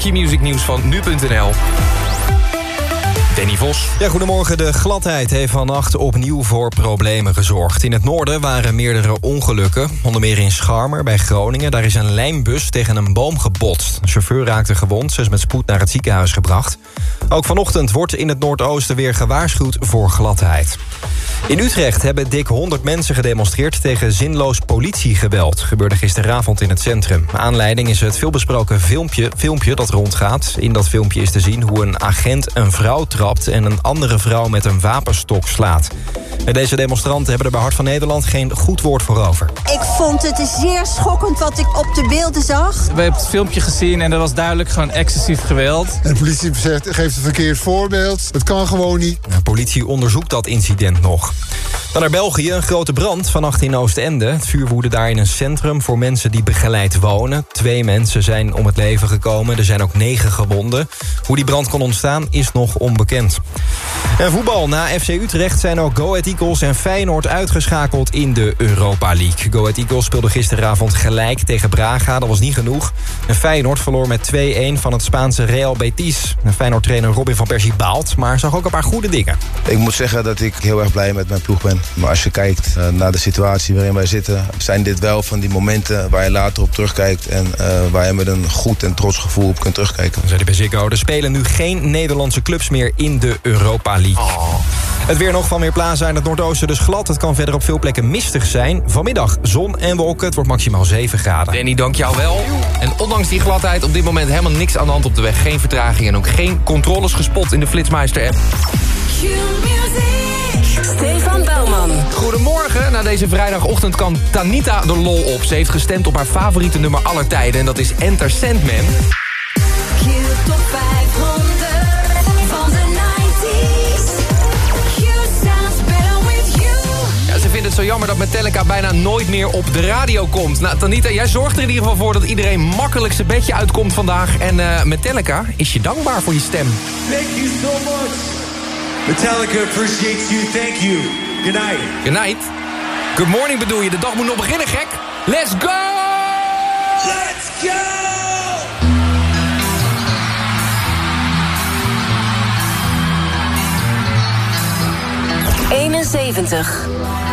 6 uur. Goedemorgen, het Key Music nieuws van nu.nl. Ja, goedemorgen. De gladheid heeft vannacht opnieuw voor problemen gezorgd. In het noorden waren meerdere ongelukken. Onder meer in Scharmer bij Groningen. Daar is een lijnbus tegen een boom gebotst. De chauffeur raakte gewond. Ze is met spoed naar het ziekenhuis gebracht. Ook vanochtend wordt in het Noordoosten weer gewaarschuwd voor gladheid. In Utrecht hebben dik 100 mensen gedemonstreerd... tegen zinloos politiegeweld. Gebeurde gisteravond in het centrum. Aanleiding is het veelbesproken filmpje, filmpje dat rondgaat. In dat filmpje is te zien hoe een agent een vrouw trapt... en een andere vrouw met een wapenstok slaat. Deze demonstranten hebben er bij Hart van Nederland geen goed woord voor over. Ik vond het zeer schokkend wat ik op de beelden zag. We hebben het filmpje gezien en dat was duidelijk gewoon excessief geweld. En de politie zegt, geeft een verkeerd voorbeeld. Het kan gewoon niet. De politie onderzoekt dat incident nog. Dan naar België, een grote brand vannacht in Oostende. Het vuur woedde daar in een centrum voor mensen die begeleid wonen. Twee mensen zijn om het leven gekomen. Er zijn ook negen gewonden. Hoe die brand kon ontstaan is nog onbekend. En voetbal. Na FC Utrecht zijn ook Go Ahead Eagles en Feyenoord uitgeschakeld in de Europa League. Go Ahead Eagles speelde gisteravond gelijk tegen Braga. Dat was niet genoeg. En Feyenoord verloor met 2-1 van het Spaanse Real Betis. Feyenoord-trainer Robin van Persie baalt, maar zag ook een paar goede dingen. Ik moet zeggen dat ik heel erg blij met mijn ploeg ben. Maar als je kijkt uh, naar de situatie waarin wij zitten... zijn dit wel van die momenten waar je later op terugkijkt... en uh, waar je met een goed en trots gevoel op kunt terugkijken. Zei bij Ziggo. Er spelen nu geen Nederlandse clubs meer in de Europa League. Oh. Het weer nog van Weerplaza in het Noordoosten dus glad. Het kan verder op veel plekken mistig zijn. Vanmiddag zon en wolken. Het wordt maximaal 7 graden. Danny, dank jou wel. En ondanks die gladheid op dit moment helemaal niks aan de hand op de weg. Geen vertraging en ook geen controles gespot in de Flitsmeister-app. Stefan Belman. Goedemorgen. Na deze vrijdagochtend kan Tanita de lol op. Ze heeft gestemd op haar favoriete nummer aller tijden. En dat is Enter Sandman. Zo jammer dat Metallica bijna nooit meer op de radio komt. Nou, Tanita, jij zorgt er in ieder geval voor dat iedereen makkelijk zijn bedje uitkomt vandaag. En uh, Metallica is je dankbaar voor je stem. Thank you so much. Metallica appreciates you. Thank you. Good night. Good night. Good morning bedoel je. De dag moet nog beginnen, gek. Let's go! Let's go! 71.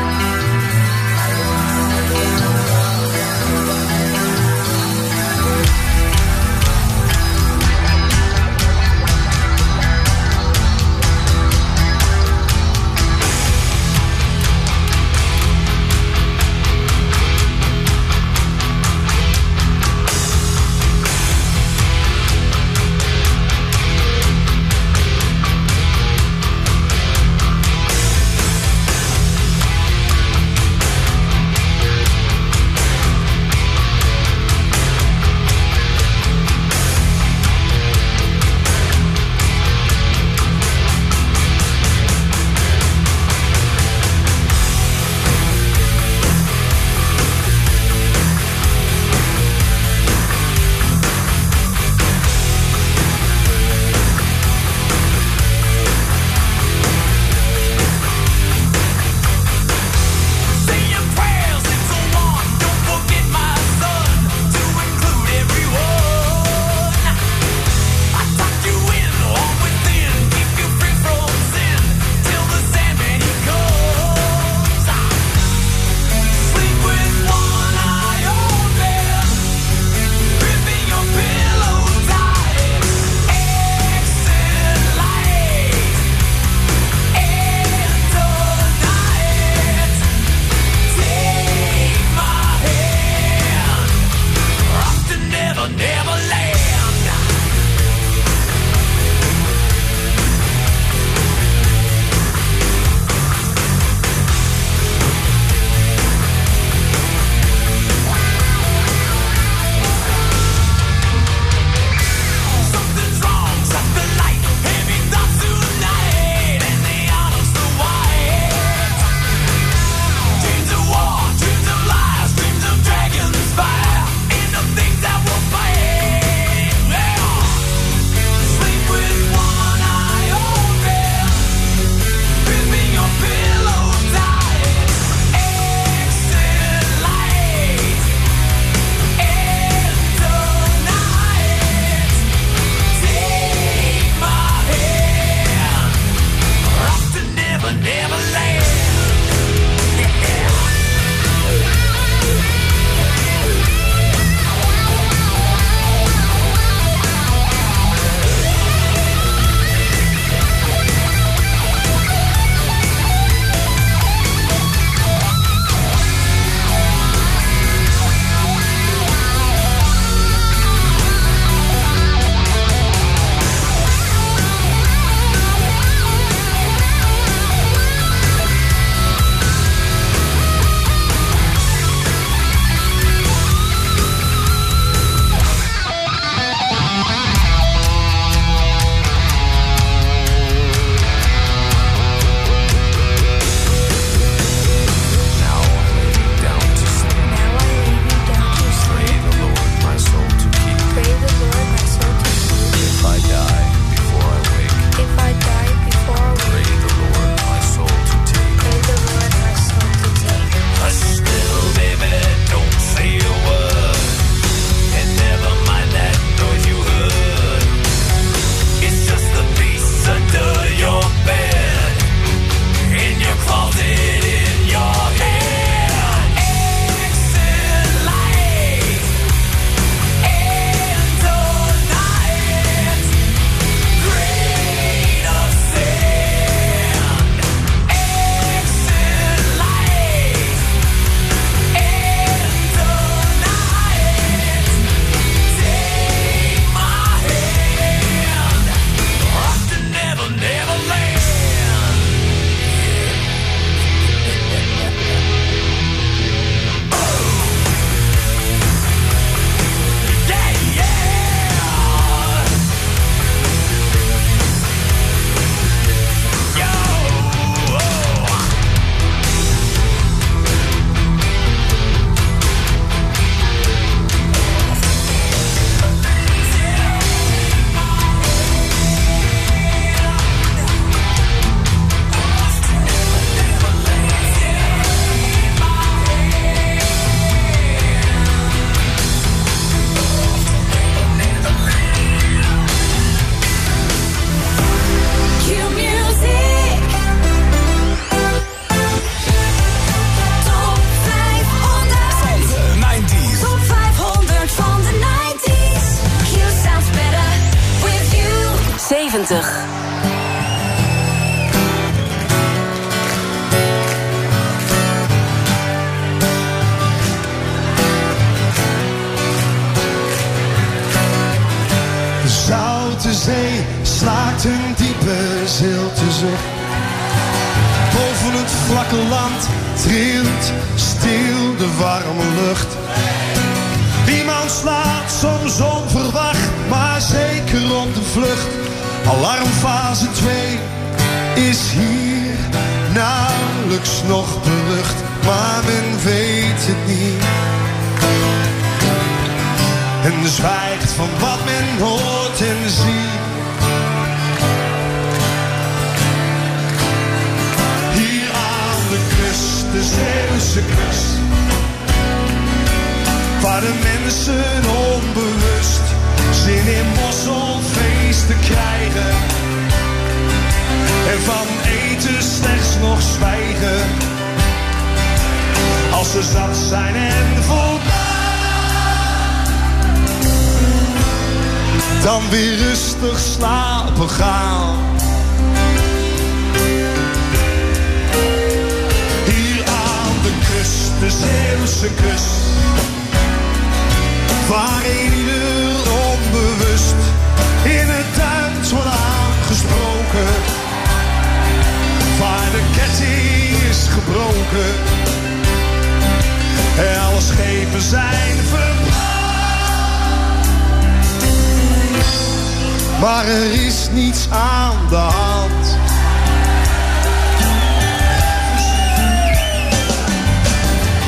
Maar er is niets aan de hand.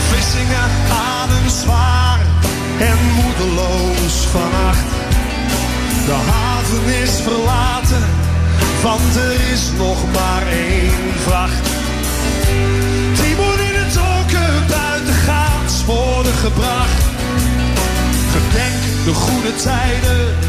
Vlissingen ademt zwaar en moedeloos vannacht. De haven is verlaten, want er is nog maar één vracht. Die moet in het donker buitengaats worden gebracht. Gedenk de goede tijden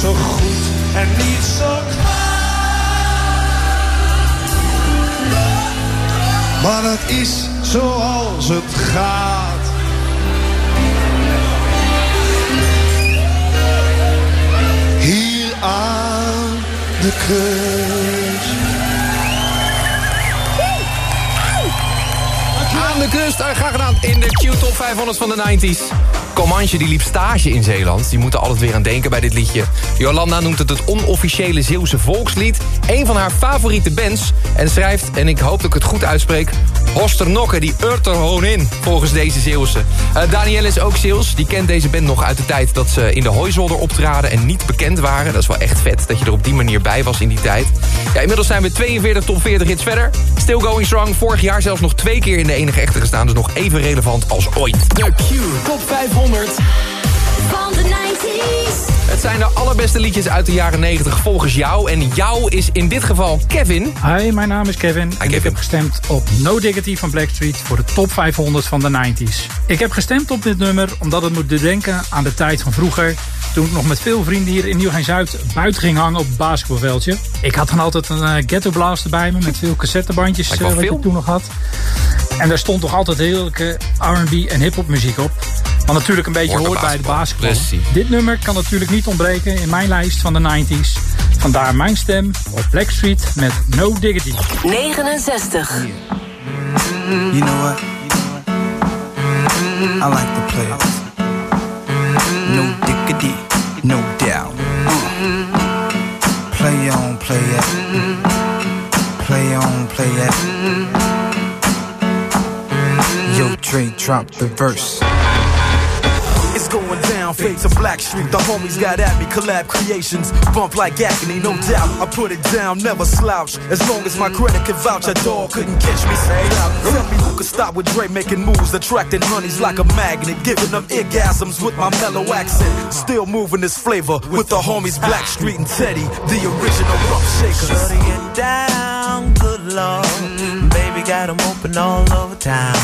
tussen goed en niet zo kwaad. Maar dat is zoals het gaat. Hier aan de kust. Aan de kust, eh, graag gedaan in de Q-top 500 van de 90s. Comanche die liep stage in Zeeland. Die moeten altijd weer aan denken bij dit liedje. Jolanda noemt het het onofficiële Zeeuwse volkslied. Een van haar favoriete bands. En schrijft, en ik hoop dat ik het goed uitspreek... Hosternokke, die urt er gewoon in, volgens deze Zeeuwse. Uh, Danielle is ook Zeeuws. Die kent deze band nog uit de tijd dat ze in de Hooizolder optraden... en niet bekend waren. Dat is wel echt vet dat je er op die manier bij was in die tijd. Ja, inmiddels zijn we 42 top 40 hits verder. Still going strong. Vorig jaar zelfs nog twee keer in de enige echte gestaan. Dus nog even relevant als ooit. De Q Top 500. Van de 90s. Het zijn de allerbeste liedjes uit de jaren 90 volgens jou. En jou is in dit geval Kevin. Hi, mijn naam is Kevin. en Kevin. ik heb gestemd op No Diggity van Blackstreet voor de top 500 van de 90s. Ik heb gestemd op dit nummer omdat het moet denken aan de tijd van vroeger. Toen ik nog met veel vrienden hier in Nieuwegein-Zuid buiten ging hangen op het basketbalveldje. Ik had dan altijd een eh, ghetto blaster bij me met veel cassettebandjes eh, wat veel. ik toen nog had. En daar stond toch altijd heerlijke R&B en hip-hop muziek op. Wat natuurlijk een beetje Hoort hoort, bij de basketbal. Dit nummer kan natuurlijk niet ontbreken in mijn lijst van de 90s. Vandaar mijn stem op Blackstreet met No Diggity. 69. You know what? I like the play. No diggity. no doubt. Play on, play it. Play on, play it. Yo, Dre, drop the verse. It's going down, fade to Black Street. The homies got at me, collab creations. Bump like agony, no doubt. I put it down, never slouch. As long as my credit can vouch, a dog couldn't catch me. Say. Tell me who could stop with Dre making moves, attracting honeys like a magnet, giving them orgasms with my mellow accent. Still moving this flavor with the homies Black Street and Teddy, the original rough shakers. Shutting it down, good lord. Baby got them open all over town.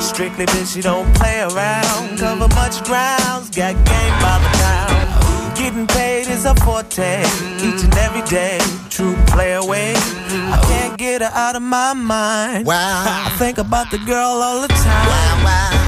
Strictly bitch, you don't play around. Cover much grounds, got game by the town. Getting paid is a forte, each and every day. True play away. I can't get her out of my mind. Wow. I think about the girl all the time. Wow, wow.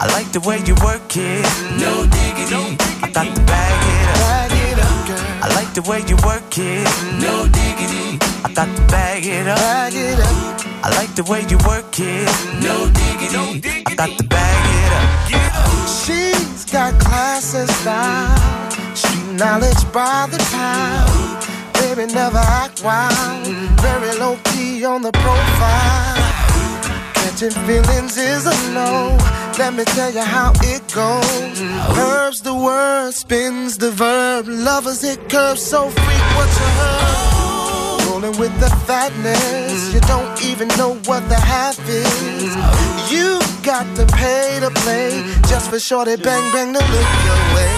I like the way you work it, no diggity. I got to bag it up, bag it up, girl. I like the way you work it, no diggity. I got to bag it up, bag it up. I like the way you work it, no diggity. I got to bag it up. She's got class and style, street knowledge by the pound. Baby, never act wild, very low key on the profile. Catching feelings is a no. Let me tell you how it goes. Curves the word, spins the verb. Lovers it curves so frequent you heard. Rolling with the fatness, you don't even know what the half is. You got to pay to play just for shorty bang bang to look your way.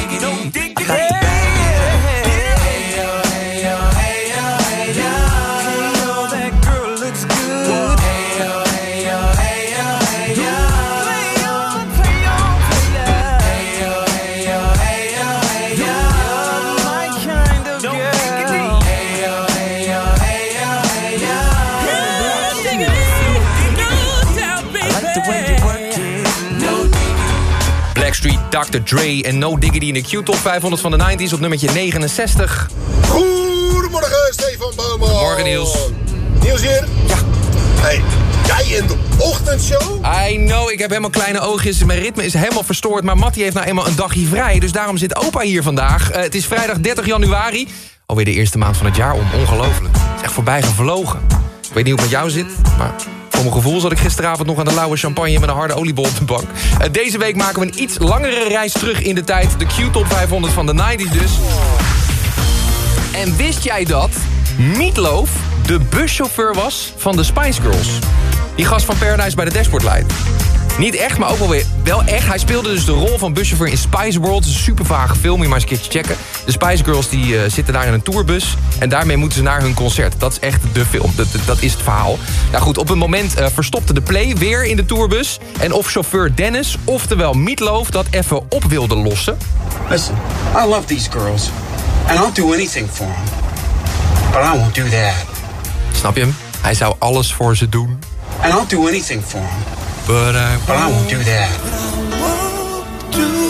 I got Dr. Dre en No Diggity in de Q-top 500 van de 90s op nummertje 69. Goedemorgen, Stefan Bouwman. Morgen, Niels. Niels hier? Ja. Hey, jij in de ochtendshow? I know, ik heb helemaal kleine oogjes. Mijn ritme is helemaal verstoord. Maar Mattie heeft nou eenmaal een dagje vrij. Dus daarom zit opa hier vandaag. Eh, het is vrijdag 30 januari. Alweer de eerste maand van het jaar om. Ongelooflijk. Het is echt voorbij gevlogen. Ik weet niet hoe het met jou zit, maar... Voor mijn gevoel zat ik gisteravond nog aan de lauwe champagne... met een harde oliebol op de bank. Eh, deze week maken we een iets langere reis terug in de tijd. De Q-top 500 van de 90s dus. En wist jij dat Meatloaf de buschauffeur was van de Spice Girls? Die gast van Paradise bij de Dashboard Light. Niet echt, maar ook wel weer wel echt. Hij speelde dus de rol van buschauffeur in Spice World. Een super vage film, moet je maar eens een keertje checken. De Spice Girls die, eh, zitten daar in een tourbus. En daarmee moeten ze naar hun concert. Dat is echt de film, dat, dat- dat is het verhaal. Nou goed, op een moment eh, verstopte de play weer in de tourbus. En of chauffeur Dennis, oftewel Meatloaf, dat even op wilde lossen. Listen, I love these girls, and I'll do anything for them. But I won't do that. Snap je hem? Hij zou alles voor ze doen. And I'll do anything for them. But I, But I won't do that.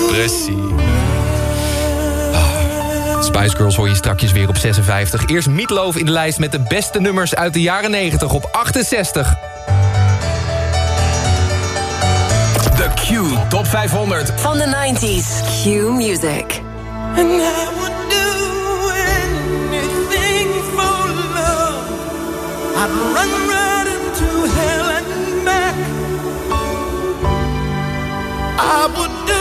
Precies. Ah, Spice Girls hoor je strakjes weer op 56. Eerst Meatloaf in de lijst met de beste nummers uit de jaren 90 op 68. De Q Top 500. Van de 90s. Q Music. And I would do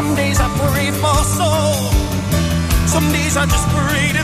Some days I pray for soul. Some days I just pray to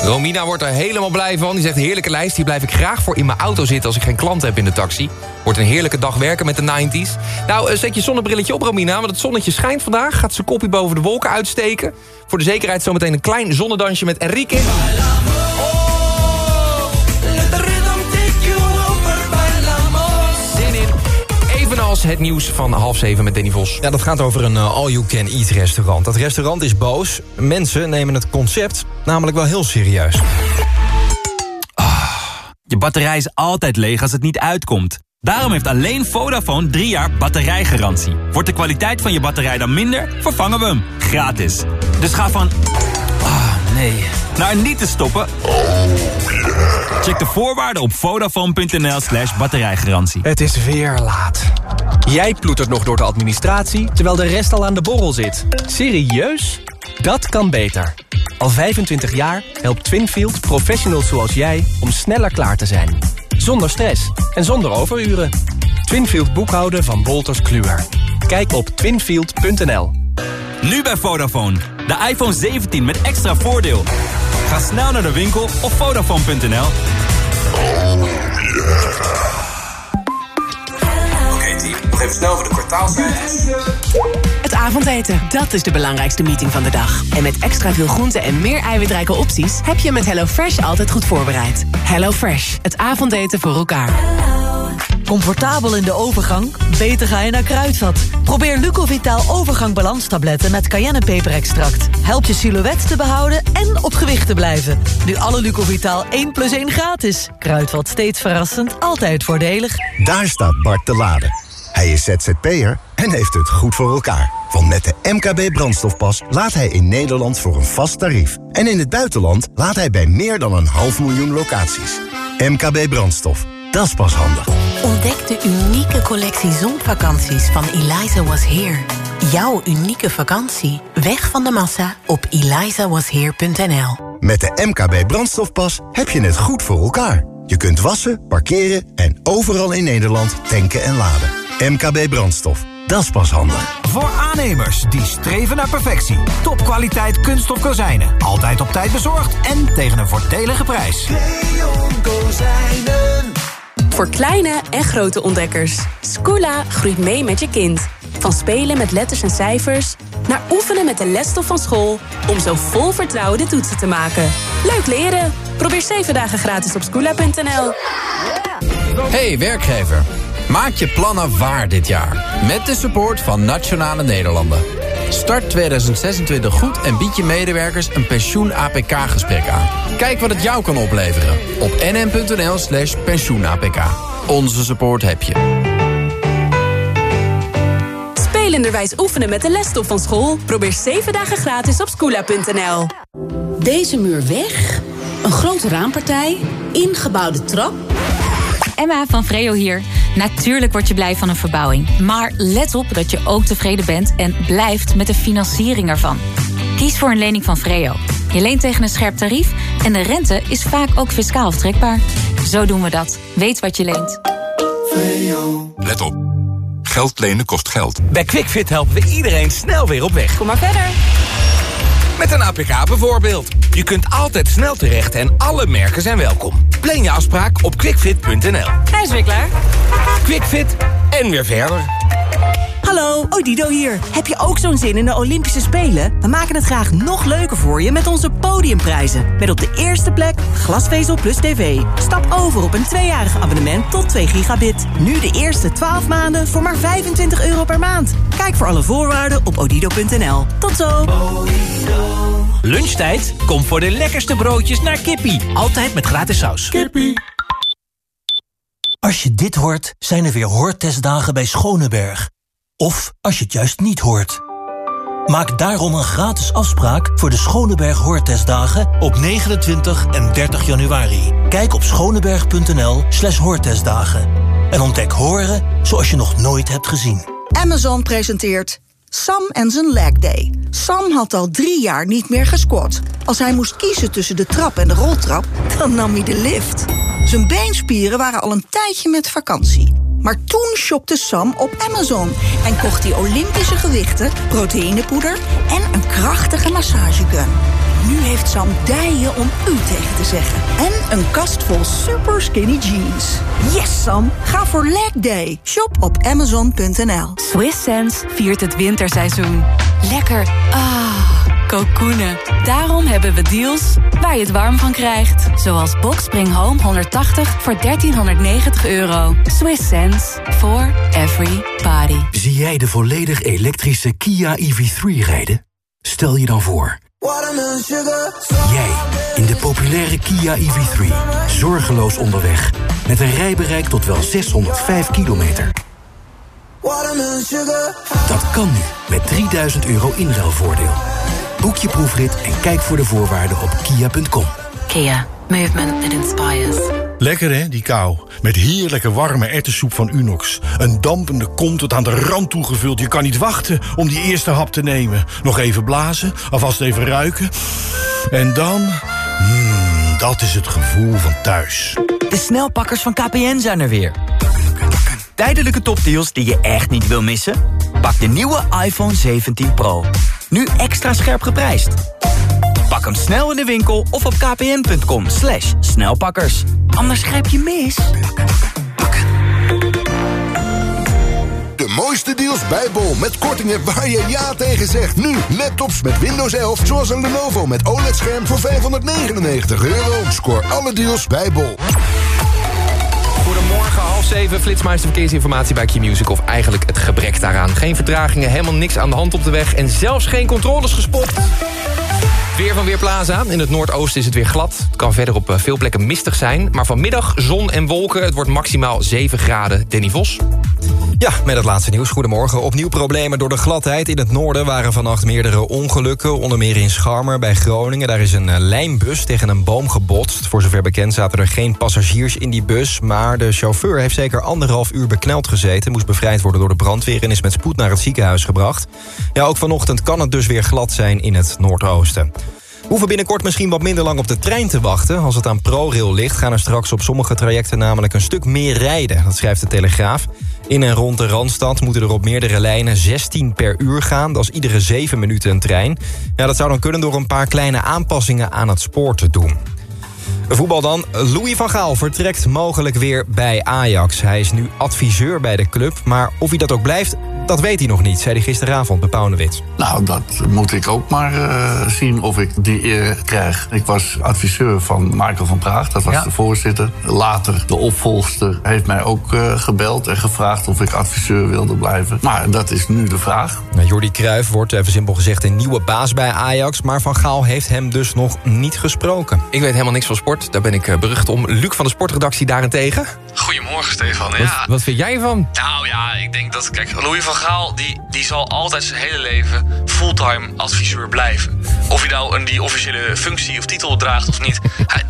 Romina wordt er helemaal blij van. Die zegt, heerlijke lijst, hier blijf ik graag voor in mijn auto zitten... als ik geen klant heb in de taxi. Wordt een heerlijke dag werken met de 90s. Nou, eh, zet je zonnebrilletje op, Romina, want het zonnetje schijnt vandaag. Gaat zijn kopje boven de wolken uitsteken. Voor de zekerheid zometeen een klein zonnedansje met Enrique. het nieuws van half zeven met Danny Vos. Ja, dat gaat over een eh, all-you-can-eat restaurant. Dat restaurant is boos. Mensen nemen het concept namelijk wel heel serieus. Ah, je batterij is altijd leeg als het niet uitkomt. Daarom heeft alleen Vodafone drie jaar batterijgarantie. Wordt de kwaliteit van je batterij dan minder, vervangen we hem. Gratis. Dus ga van... Ah, nee. Naar niet te stoppen... Oh, Check de voorwaarden op vodafone.nl slash batterijgarantie. Het is weer laat. Jij ploetert nog door de administratie, terwijl de rest al aan de borrel zit. Serieus? Dat kan beter. Al 25 jaar helpt Twinfield professionals zoals jij om sneller klaar te zijn. Zonder stress en zonder overuren. Twinfield boekhouden van Bolters Kluwer. Kijk op twinfield.nl. Nu bij Vodafone. De iPhone 17 met extra voordeel. Ga snel naar de winkel of Vodafone.nl. Oké team, nog even snel voor de kwartaalcijfers. Het avondeten, dat is de belangrijkste meeting van de dag. En met extra veel groenten en meer eiwitrijke opties... heb je met HelloFresh altijd goed voorbereid. HelloFresh, het avondeten voor elkaar. Comfortabel in de overgang? Beter ga je naar Kruidvat. Probeer Lucovitaal overgang balanstabletten met cayennepeperextract. Helpt je silhouet te behouden en op gewicht te blijven. Nu alle Lucovitaal 1 plus 1 gratis. Kruidvat steeds verrassend, altijd voordelig. Daar staat Bart te laden. Hij is ZZP'er en heeft het goed voor elkaar. Want met de MKB brandstofpas laat hij in Nederland voor een vast tarief. En in het buitenland laat hij bij meer dan een half miljoen locaties. MKB brandstof, dat is pas handig. Ontdek de unieke collectie zonvakanties van Eliza Was Here. Jouw unieke vakantie. Weg van de massa op elizawasheer.nl Met de MKB brandstofpas heb je het goed voor elkaar. Je kunt wassen, parkeren en overal in Nederland tanken en laden. MKB brandstof, dat is pas handig. Voor aannemers die streven naar perfectie. Topkwaliteit kunststof kozijnen. Altijd op tijd bezorgd en tegen een voordelige prijs. Voor kleine en grote ontdekkers. Scoola groeit mee met je kind. Van spelen met letters en cijfers... naar oefenen met de lesstof van school... om zo vol vertrouwen de toetsen te maken. Leuk leren. Probeer 7 dagen gratis op scoola.nl. Hey werkgever, maak je plannen waar dit jaar. Met de support van Nationale Nederlanden. Start 2026 goed en bied je medewerkers een pensioen-APK-gesprek aan. Kijk wat het jou kan opleveren op nm.nl slash pensioen-APK. Onze support heb je. Spelenderwijs oefenen met de lesstof van school? Probeer 7 dagen gratis op scoola.nl. Deze muur weg, een grote raampartij, ingebouwde trap... Emma van Vreo hier. Natuurlijk word je blij van een verbouwing. Maar let op dat je ook tevreden bent en blijft met de financiering ervan. Kies voor een lening van Vreo. Je leent tegen een scherp tarief en de rente is vaak ook fiscaal aftrekbaar. Zo doen we dat. Weet wat je leent. Let op. Geld lenen kost geld. Bij QuickFit helpen we iedereen snel weer op weg. Kom maar verder. Met een APK bijvoorbeeld. Je kunt altijd snel terecht en alle merken zijn welkom. Plan je afspraak op quickfit.nl. Hij is weer klaar. Quickfit en weer verder. Hallo, Odido hier. Heb je ook zo'n zin in de Olympische Spelen? We maken het graag nog leuker voor je met onze podiumprijzen. Met op de eerste plek glasvezel plus tv. Stap over op een tweejarig abonnement tot 2 gigabit. Nu de eerste 12 maanden voor maar 25 euro per maand. Kijk voor alle voorwaarden op odido.nl. Tot zo. Lunchtijd? Kom voor de lekkerste broodjes naar Kippie. Altijd met gratis saus. Kippie. Als je dit hoort, zijn er weer hoortestdagen bij Schoneberg. Of als je het juist niet hoort. Maak daarom een gratis afspraak voor de Schoneberg Hoortestdagen op 29 en 30 januari. Kijk op schoneberg.nl slash hoortestdagen. En ontdek horen zoals je nog nooit hebt gezien. Amazon presenteert Sam en zijn leg day. Sam had al drie jaar niet meer gesquat. Als hij moest kiezen tussen de trap en de roltrap, dan nam hij de lift. Zijn beenspieren waren al een tijdje met vakantie. Maar toen shopte Sam op Amazon en kocht hij Olympische gewichten, proteïnepoeder en een krachtige massagegun. Nu heeft Sam dijen om u tegen te zeggen. En een kast vol super skinny jeans. Yes, Sam. Ga voor leg day. Shop op amazon.nl. Swiss Sense viert het winterseizoen. Lekker. Ah, kokoenen. Daarom hebben we deals waar je het warm van krijgt. Zoals Boxspring Home 180 voor 1390 euro. Swiss Sense for every body. Zie jij de volledig elektrische Kia EV3 rijden? Stel je dan voor... Jij in de populaire Kia EV3. Zorgeloos onderweg. Met een rijbereik tot wel 605 kilometer. Dat kan nu met 3000 euro inruilvoordeel. Boek je proefrit en kijk voor de voorwaarden op kia.com. Kia. Movement that inspires. Lekker hè, die kou. Met heerlijke warme ertessoep van Unox. Een dampende kom tot aan de rand toegevuld. Je kan niet wachten om die eerste hap te nemen. Nog even blazen, alvast even ruiken. En dan, hmm, dat is het gevoel van thuis. De snelpakkers van KPN zijn er weer. Tijdelijke topdeals die je echt niet wil missen? Pak de nieuwe iPhone 17 Pro. Nu extra scherp geprijsd. Pak hem snel in de winkel of op kpn.com slash snelpakkers. Anders grijp je mis. De mooiste deals bij Bol met kortingen waar je ja tegen zegt. Nu laptops met Windows 11 zoals een Lenovo met OLED-scherm voor 599 euro. Scoor alle deals bij Bol. Goedemorgen, half zeven, Flitsmeister Verkeersinformatie bij Q-Music... of eigenlijk het gebrek daaraan. Geen vertragingen, helemaal niks aan de hand op de weg... en zelfs geen controles gespot. Weer van Weerplaza. In het noordoosten is het weer glad. Het kan verder op eh, veel plekken mistig zijn. Maar vanmiddag zon en wolken. Het wordt maximaal 7 graden. Danny Vos. Ja, met het laatste nieuws. Goedemorgen. Opnieuw problemen door de gladheid. In het noorden waren vannacht meerdere ongelukken. Onder meer in Scharmer bij Groningen. Daar is een eh, lijnbus tegen een boom gebotst. Voor zover bekend zaten er geen passagiers in die bus. Maar de chauffeur heeft zeker anderhalf uur bekneld gezeten. Moest bevrijd worden door de brandweer en is met spoed naar het ziekenhuis gebracht. Ja, ook vanochtend kan het dus weer glad zijn in het noordoosten. Hoeven binnenkort misschien wat minder lang op de trein te wachten. Als het aan ProRail ligt, gaan er straks op sommige trajecten namelijk een stuk meer rijden. Dat schrijft de Telegraaf. In en rond de Randstad moeten er op meerdere lijnen 16 per uur gaan. Dat is iedere 7 minuten een trein. Ja, dat zou dan kunnen door een paar kleine aanpassingen aan het spoor te doen. Voetbal dan. Louis van Gaal vertrekt mogelijk weer bij Ajax. Hij is nu adviseur bij de club. Maar of hij dat ook blijft, dat weet hij nog niet, zei hij gisteravond bij Pauwnewit. Nou, dat moet ik ook maar eh, zien of ik die eer krijg. Ik was adviseur van Michael van Praag, dat was Ja. de voorzitter. Later, de opvolgster, heeft mij ook eh, gebeld en gevraagd of ik adviseur wilde blijven. Maar dat is nu de vraag. Nou, Jordi Cruijff wordt, even simpel gezegd, een nieuwe baas bij Ajax. Maar Van Gaal heeft hem dus nog niet gesproken. Ik weet helemaal niks van sport. Daar ben ik eh, berucht om. Luc van de sportredactie daarentegen. Goedemorgen, Stefan. Wat, Ja, wat vind jij ervan? nou ja, ik denk dat... Kijk, Louis van Gaal, die, die zal altijd zijn hele leven fulltime adviseur blijven. Of hij nou een, die officiële functie of titel draagt of niet. Hij-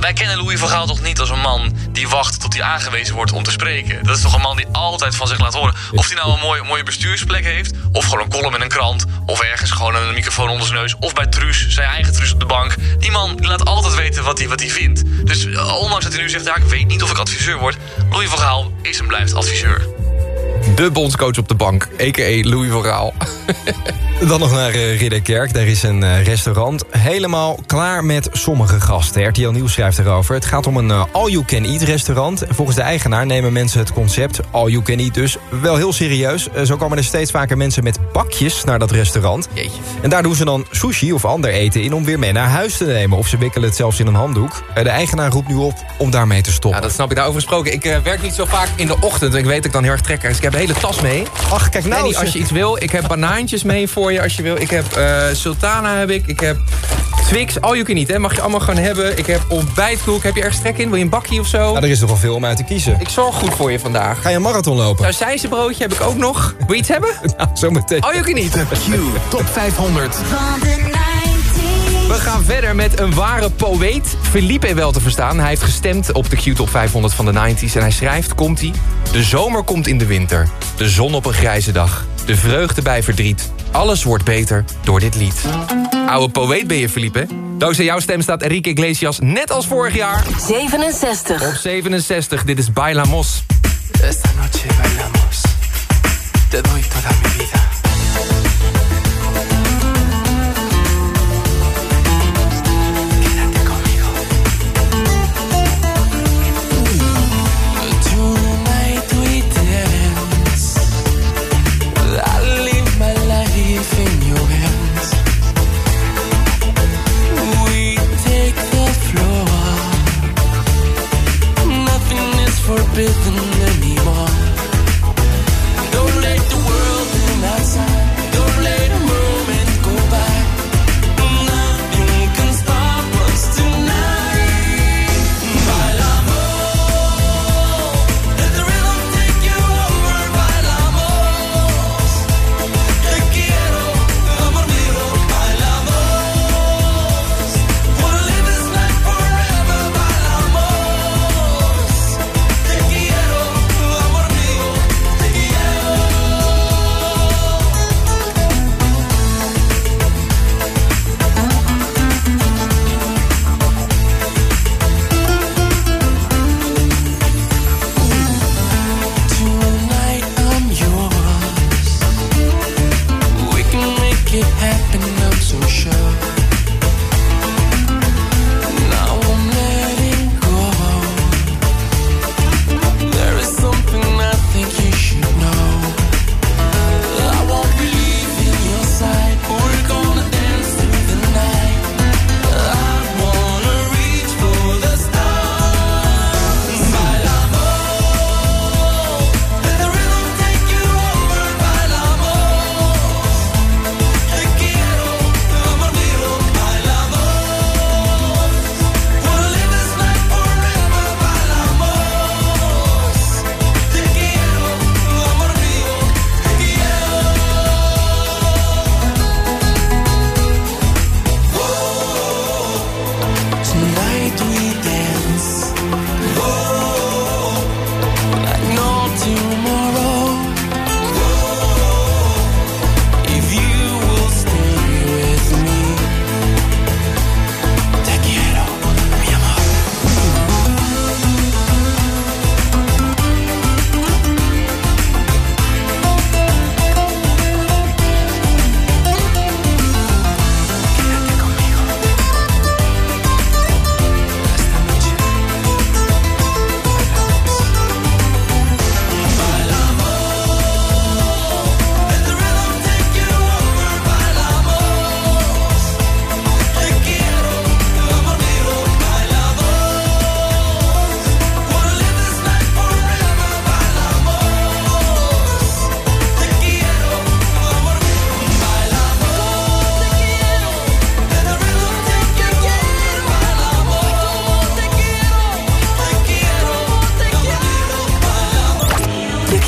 wij kennen Louis van Gaal toch niet als een man die wacht tot hij aangewezen wordt om te spreken. Dat is toch een man die altijd van zich laat horen. Of hij nou een mooie, mooie bestuursplek heeft, of gewoon een column in een krant, of ergens gewoon een microfoon onder zijn neus, of bij Truus, zijn eigen Truus op de bank. Die man laat altijd weten wat hij, wat hij vindt. Dus eh, ondanks dat hij nu zegt, ja, ik weet niet of ik adviseur word, Louis van Gaal is en blijft adviseur. De bondscoach op de bank, a.k.a. Louis van Gaal. Dan nog naar eh, Ridderkerk. Daar is een eh, restaurant helemaal klaar met sommige gasten. RTL Nieuws schrijft erover. Het gaat om een eh, all-you-can-eat restaurant. En Volgens de eigenaar nemen mensen het concept all-you-can-eat dus wel heel serieus. Zo komen er steeds vaker mensen met bakjes naar dat restaurant. En daar doen ze dan sushi of ander eten in om weer mee naar huis te nemen. Of ze wikkelen het zelfs in een handdoek. De eigenaar roept nu op om daarmee te stoppen. Ja, dat snap ik daarover gesproken. Ik werk niet zo vaak in de ochtend. En ik weet dat ik dan heel erg trek. Dus ik heb een hele tas mee. Ach, kijk nou als je iets wil. Ik heb banaantjes mee voor je als je wil. Ik heb eh, sultana heb ik. Ik heb Twix. You can eat, hè. Mag je allemaal gewoon hebben. Ik heb ontbijtkoek. Heb je ergens trek in? Wil je een bakje of zo? Ja, er is nogal veel om uit te kiezen. Ik zorg goed voor je vandaag. Ga je een marathon lopen? Nou, broodje heb ik ook nog. Wil je iets hebben? Nou, zo meteen. All you can eat. Q Top 500. We gaan verder met een ware poëet. Felipe wel te verstaan. Hij heeft gestemd op de Q-top 500 van de 90s. En hij schrijft, komt hij... De zomer komt in de winter. De zon op een grijze dag. De vreugde bij verdriet. Alles wordt beter door dit lied. Oude poëet ben je, Felipe. Dankzij jouw stem staat Enrique Iglesias net als vorig jaar... 67. Op 67. Dit is Bailamos. Esta noche bailamos. Te doy toda mi vida.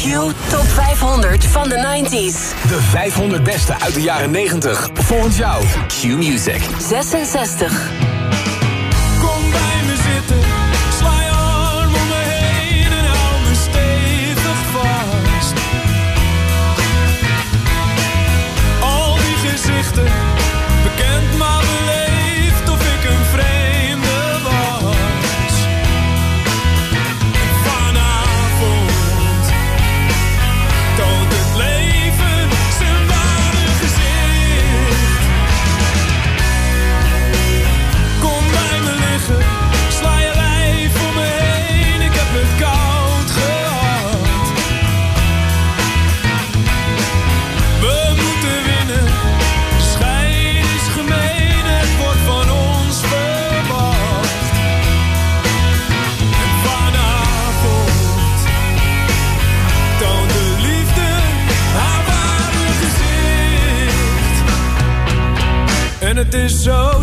Q Top 500 van de 90s. De 500 beste uit de jaren 90. Volgens jou. Q Music. 66. Is zo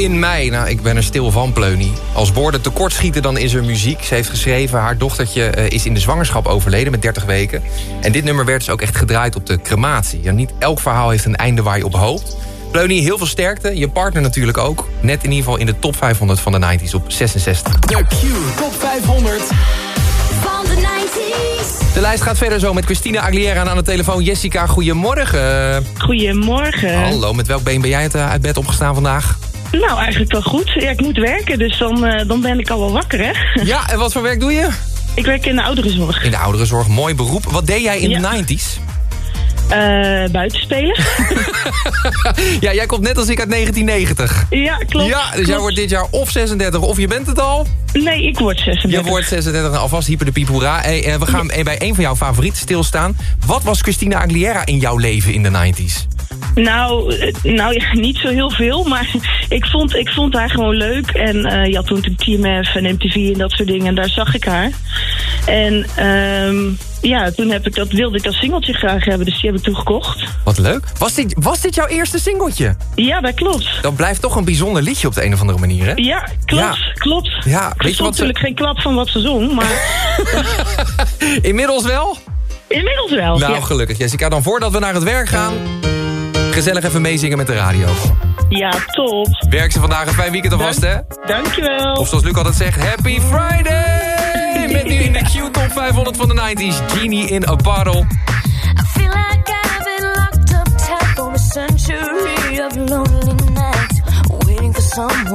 in mij. Nou, ik ben er stil van, Pleunie. Als woorden tekortschieten, dan is er muziek. Ze heeft geschreven, haar dochtertje eh, is in de zwangerschap overleden met 30 weken. En dit nummer werd dus ook echt gedraaid op de crematie. Ja, niet elk verhaal heeft een einde waar je op hoopt. Pleunie, heel veel sterkte. Je partner natuurlijk ook. Net in ieder geval in de top 500 van de 90s op 66. De Q Top 500 van de 90s. De lijst gaat verder zo met Christina Aguilera en aan de telefoon Jessica. Goedemorgen. Goedemorgen. Hallo, met welk been ben jij het, eh, uit bed opgestaan vandaag? Nou, eigenlijk wel goed. Ja, ik moet werken, dus dan, eh, dan ben ik al wel wakker, hè? Ja, en wat voor werk doe je? Ik werk in de ouderenzorg. In de ouderenzorg, mooi beroep. Wat deed jij in Ja. de 90s? Eh buitenspelen. ja, jij komt net als ik uit 1990. Ja, klopt. Ja, dus jij wordt dit jaar of 36 of je bent het al. Nee, ik word 36. Je wordt 36 en alvast hyper de piep hoera. Hey, eh, we gaan bij een van jouw favorieten stilstaan. Wat was Christina Aguilera in jouw leven in de 90s? Nou, eh, nou ja, niet zo heel veel, maar ik vond, ik vond haar gewoon leuk. En eh, je had toen de TMF en MTV en dat soort dingen. En daar zag ik haar. En ehm, ja, toen heb ik dat, wilde ik dat singeltje graag hebben, dus die heb ik toen gekocht. Wat leuk. Was dit, was dit jouw eerste singeltje? Ja, dat klopt. Dat blijft toch een bijzonder liedje op de een of andere manier, hè? Ja, klopt, Ja. klopt. Ja, Ik weet je wat ze... natuurlijk geen klap van wat ze zong, maar Inmiddels wel? inmiddels wel. Nou, ja. gelukkig. Jessica, dan voordat we naar het werk gaan... gezellig even meezingen met de radio. ja, top. Werk ze vandaag een fijn weekend alvast, hè? Dankjewel. Of zoals Luc altijd zegt, Happy Friday! Met nu in de Q-top 500 van de 90s. Genie in a bottle. feel like I've been locked up tight for a century of lonely nights, waiting for someone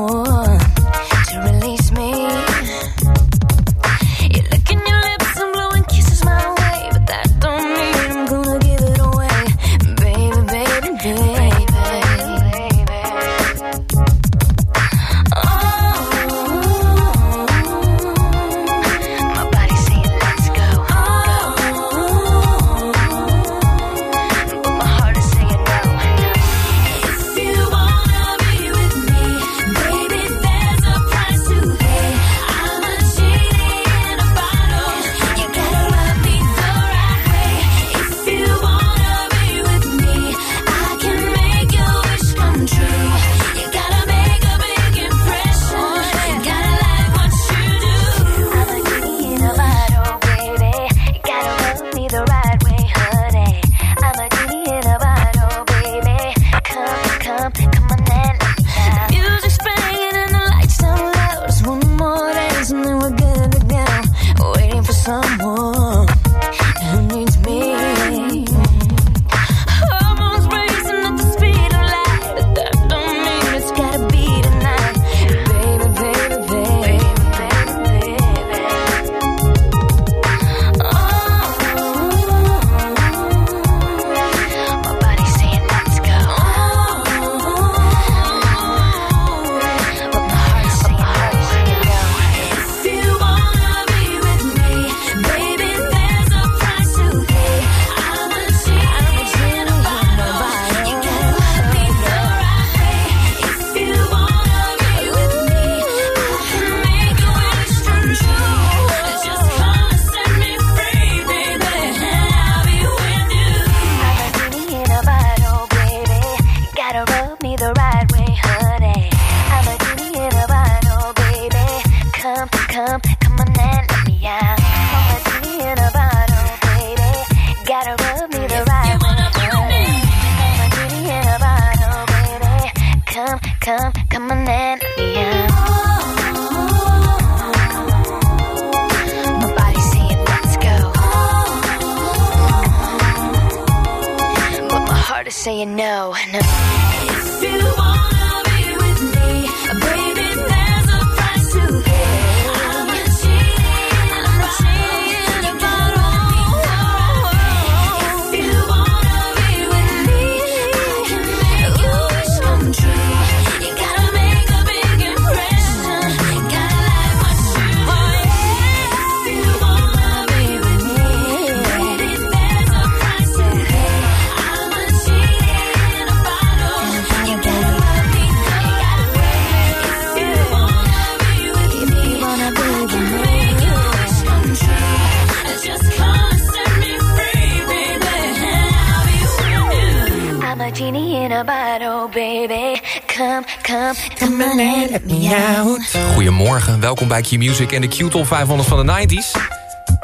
welkom bij Q-Music en de Q-top 500 van de 90s.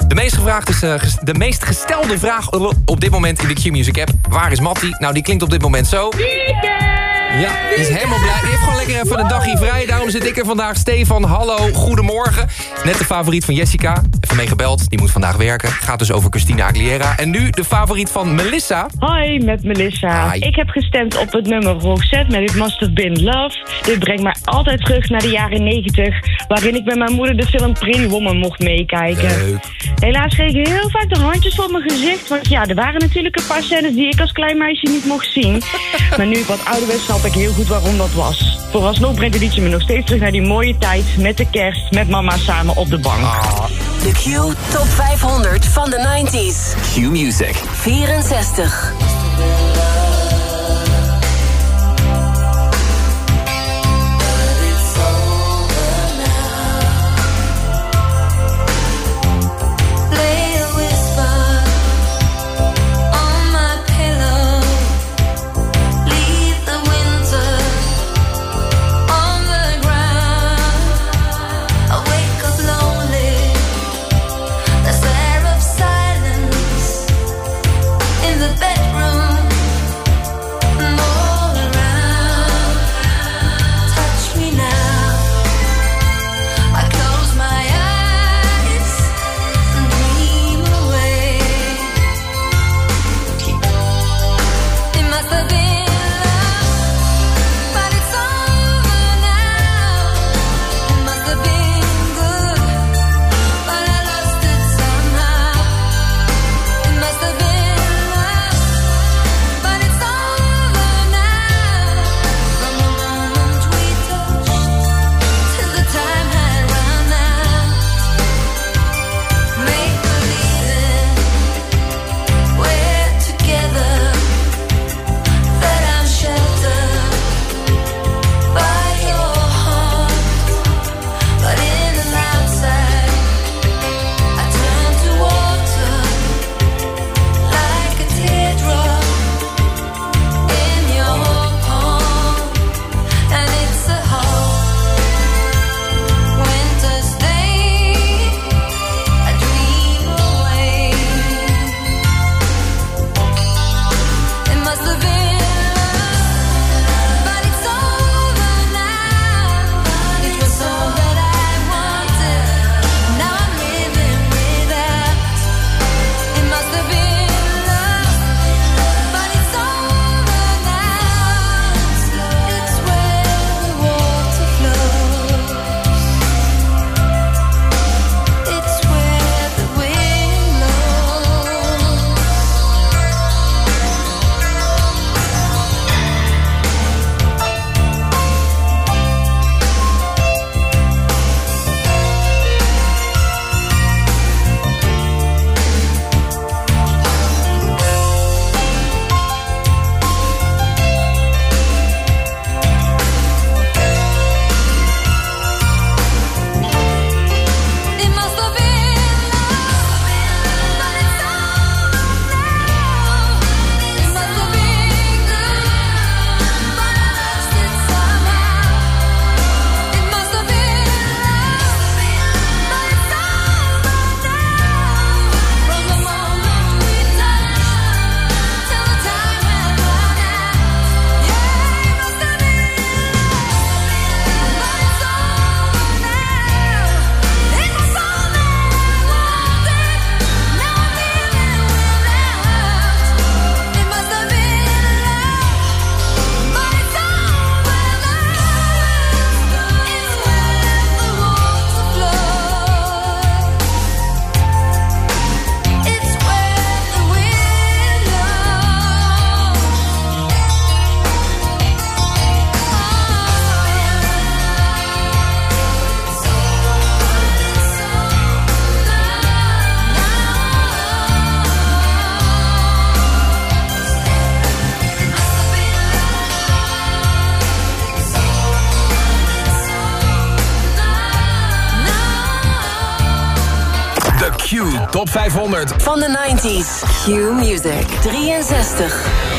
De meest, gevraagd is, eh, de meest gestelde vraag op dit moment in de Q-Music app. Waar is Matty? Nou, die klinkt op dit moment zo. Ja, is helemaal blij. Die heeft gewoon lekker even een dagje vrij. Daarom zit ik er vandaag. Stefan, hallo, goedemorgen. Net de favoriet van Jessica. Even mee gebeld, die moet vandaag werken. Gaat dus over Christina Aguilera. En nu de favoriet van Melissa. Hoi, met Melissa. Ik heb gestemd op het nummer Roxette met It Must Have Been Love. Dit brengt mij altijd terug naar de jaren 90... waarin ik met mijn moeder de film Pretty Woman mocht meekijken. Helaas kreeg ik heel vaak de handjes voor mijn gezicht... want ja, er waren natuurlijk een paar scènes die ik als klein meisje niet mocht zien. Maar nu ik wat ouder ben, snap ik heel goed waarom dat was. Vooralsnog brengt het liedje me nog steeds terug naar die mooie tijd... met de kerst, met mama samen op de bank. De Q Top 500 van de 90s. Q Music. 64. 500. Van de 90s. Q Music. 63.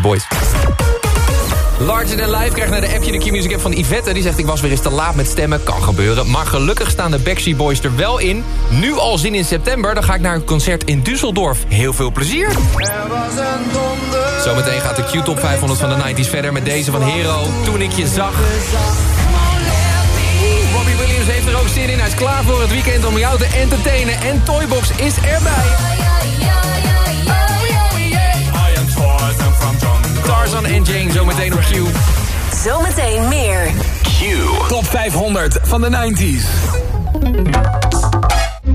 Boys. Larger Than Life krijgt naar de appje de Q-Music app van Yvette. Die zegt ik was weer eens te laat met stemmen. Kan gebeuren. Maar gelukkig staan de Backstreet Boys er wel in. Nu al zin in september. Dan ga ik naar een concert in Düsseldorf. Heel veel plezier. Zometeen gaat de Q-top 500 van de 90s verder met deze van Hero. Toen ik je zag. Robbie Williams heeft er ook zin in. Hij is klaar voor het weekend om jou te entertainen. En Toybox is erbij. Tarzan en Jane zometeen op Q. Zometeen meer. Q. Top 500 van de 90s.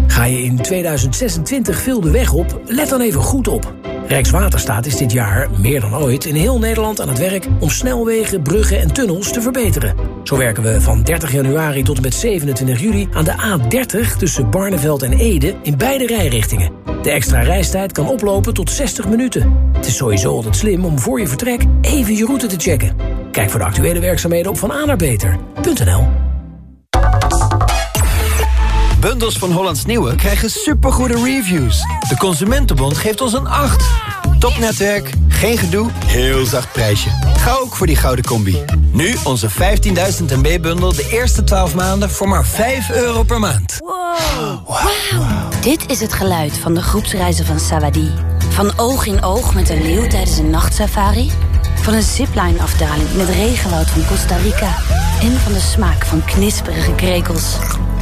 Ga je in 2026 veel de weg op? Let dan even goed op. Rijkswaterstaat is dit jaar, meer dan ooit, in heel Nederland aan het werk... om snelwegen, bruggen en tunnels te verbeteren. Zo werken we van 30 januari tot en met 27 juli... aan de A30 tussen Barneveld en Ede in beide rijrichtingen. De extra reistijd kan oplopen tot 60 minuten. Het is sowieso altijd slim om voor je vertrek even je route te checken. Kijk voor de actuele werkzaamheden op vananaarbeter.nl. Bundels van Hollands Nieuwe krijgen supergoede reviews. De Consumentenbond geeft ons een 8. Topnetwerk, geen gedoe, heel zacht prijsje. Ga ook voor die gouden combi. Nu onze 15.000 MB-bundel de eerste 12 maanden voor maar 5 euro per maand. Dit is het geluid van de groepsreizen van Savadi. Van oog in oog met een leeuw tijdens een nachtsafari. Van een zipline-afdaling in het regenwoud van Costa Rica. En van de smaak van knisperige krekels.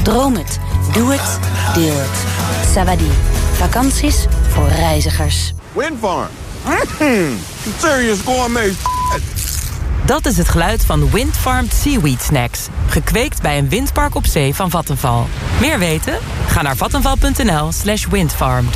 Droom het, doe het, deel het. Savadi. Vakanties voor reizigers. Windfarm. Mm, serious gourmet. Dat is het geluid van Windfarmed Seaweed Snacks. Gekweekt bij een windpark op zee van Vattenval. Meer weten? Ga naar vattenval.nl slash windfarmed.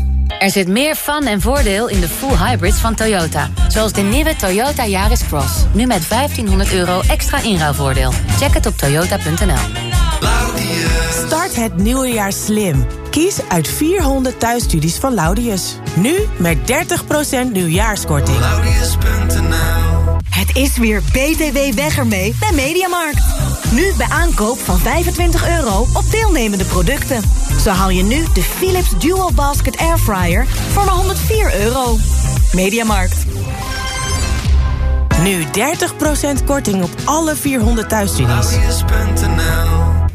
Er zit meer fun en voordeel in de full hybrids van Toyota. Zoals de nieuwe Toyota Yaris Cross. Nu met 1500 euro extra inruilvoordeel. Check het op toyota.nl. Start het nieuwe jaar slim. Kies uit 400 thuisstudies van Laudius. Nu met 30% nieuwjaarskorting. Het is weer BTW weg ermee bij Mediamarkt. Nu bij aankoop van 25 euro op deelnemende producten. Zo haal je nu de Philips Dual Basket Airfryer voor maar 104 euro. Mediamarkt. Nu 30% korting op alle 400 thuisstudies.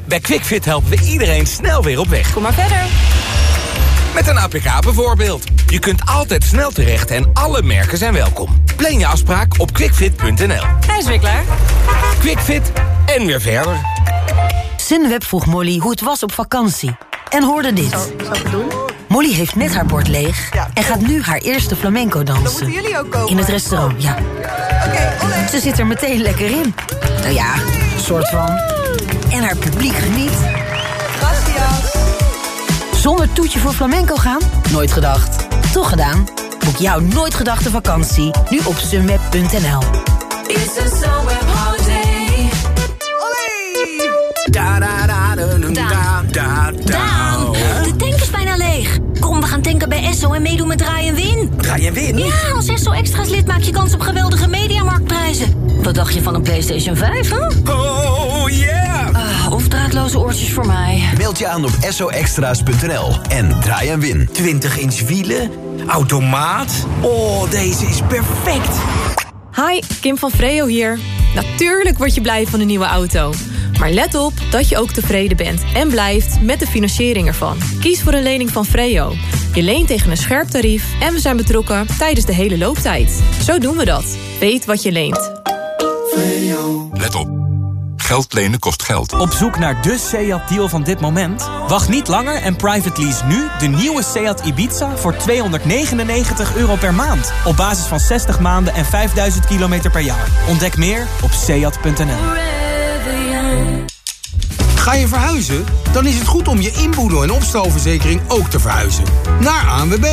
Bij QuickFit helpen we iedereen snel weer op weg. Kom maar verder. Met een APK bijvoorbeeld. Je kunt altijd snel terecht en alle merken zijn welkom. Plan je afspraak op quickfit.nl. Hij is weer klaar. QuickFit en weer verder. Sunweb vroeg Molly hoe het was op vakantie. En hoorde dit. Zal doen? Molly heeft net haar bord leeg en gaat nu haar eerste flamenco dansen. Dan moeten jullie ook komen. In het restaurant, ja. Ze zit er meteen lekker in. Nou ja, soort van. En haar publiek geniet. Gracias. Zonder toetje voor flamenco gaan? Nooit gedacht. Toch gedaan? Boek jouw nooit gedachte vakantie nu op sunweb.nl. Da, da, da, da, da, da, da. Daan, de tank is bijna leeg. Kom, we gaan tanken bij Esso en meedoen met Draai en Win. Draai en Win? Ja, als Esso Extra's lid maak je kans op geweldige mediamarktprijzen. Wat dacht je van een PlayStation 5, hè? Oh, yeah! Ah, of draadloze oortjes voor mij. Meld je aan op soextra's.nl en draai en win. 20 inch wielen, automaat. Oh, deze is perfect. Hi, Kim van Freo hier. Natuurlijk word je blij van een nieuwe auto. Maar let op dat je ook tevreden bent en blijft met de financiering ervan. Kies voor een lening van Freo. Je leent tegen een scherp tarief en we zijn betrokken tijdens de hele looptijd. Zo doen we dat. Weet wat je leent. Let op. Geld lenen kost geld. Op zoek naar de Seat-deal van dit moment? Wacht niet langer en private lease nu de nieuwe Seat Ibiza voor 299 euro per maand. Op basis van 60 maanden en 5000 kilometer per jaar. Ontdek meer op seat.nl. Ga je verhuizen? Dan is het goed om je inboedel- en opstalverzekering ook te verhuizen. Naar ANWB.